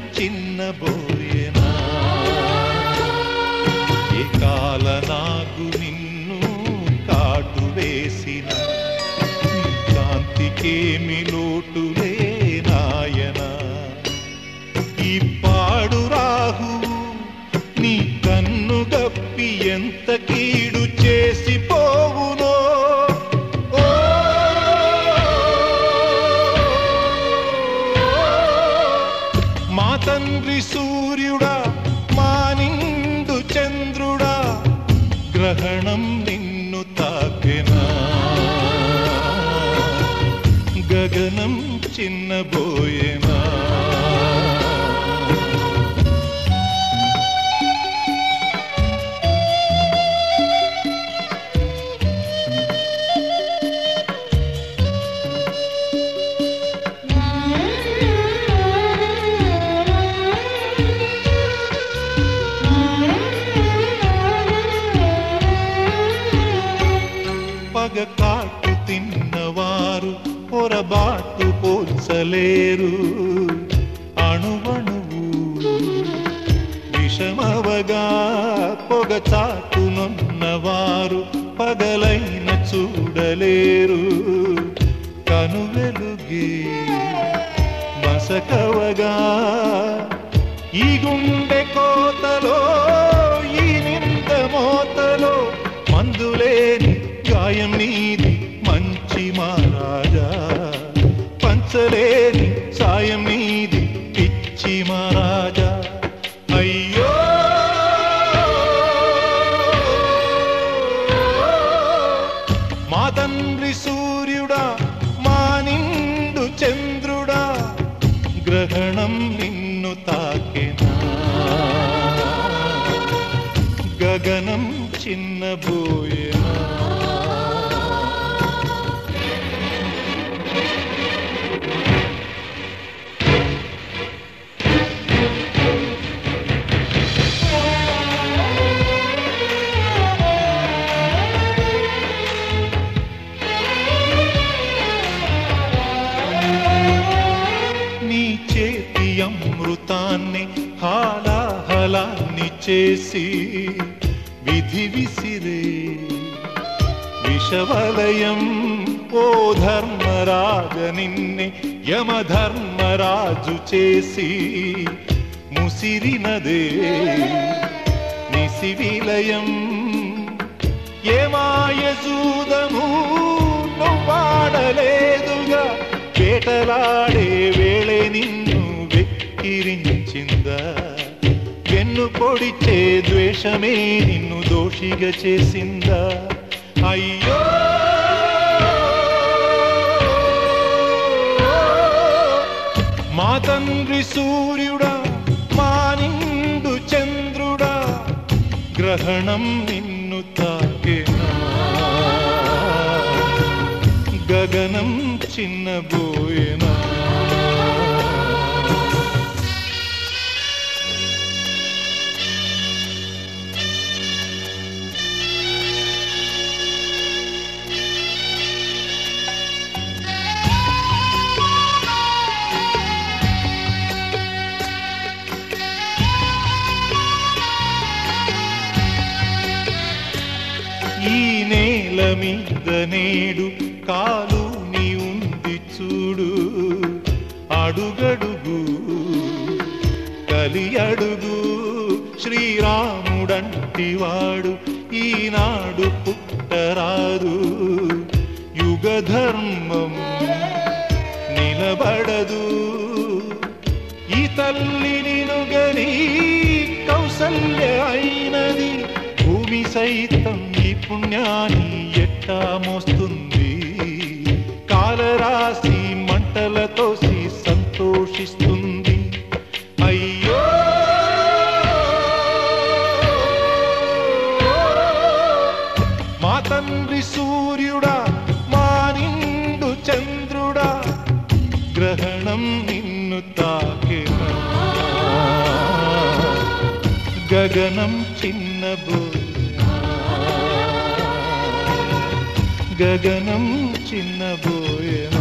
గగనం చిన్నబోయేనా ఏ కాల నాకు నిన్ను కాటు వేసిన? కాంతికేమి కాంతికేమి లోటులే సూర్యుడా మానిండు చంద్రుడా గ్రహణం నిన్ను తాకెనా? గగనం చిన్నబోయేనా? పగ కాటు తిన్నవారు పొరబాటు పోల్చలేరు. అణువణువు విషమవగా పొగ చాటునున్నవారు పగలైన చూడలేరు. కనువెలుగే మసకవగా ఈ గుండె కోతలో గాయం నీది మంచి మహారాజా పంచలేని సాయం నీది పిచ్చి మహారాజా అయ్యో! మా తండ్రి సూర్యుడా మా నిండు చంద్రుడా గ్రహణం నిన్ను తాకెనా? గగనం చిన్నబోయేనా? చేసి విధి విసిరే విషవలయం ఓ ధర్మరాజ నిన్నే యమధర్మరాజు చేసి ముసిరినదే. నిసివిలయం ఏమాయసూదము వాడలేదుగా వేటలాడే వేళ నిన్ను వెక్కిరించిందా. వెన్ను పొడిచే ద్వేషమే నిన్ను దోషిగా చేసిందా? అయ్యో! మా తండ్రి సూర్యుడా మా నిండు చంద్రుడా గ్రహణం నిన్ను తాకెనా? గగనం చిన్నబో ఈ నేల మీద నేడు కాలు నీ ఉంది చూడు. అడుగడుగు కలి అడుగు శ్రీరాముడంటివాడు ఈనాడు పుట్టరాదు. యుగధర్మం నిలబడదు. ఈ తల్లి నినుగని కౌసల్య అయినది పుణ్యాన్ని ఎట్టా మోస్తుంది? కాలరాశి మంటలతో సంతోషిస్తుంది. అయ్యో! మా తండ్రి సూర్యుడా మా నిండు చంద్రుడా గ్రహణం నిన్ను తాకే గగనం చిన్నబోయేనా గగనం చిన్నబోయేనా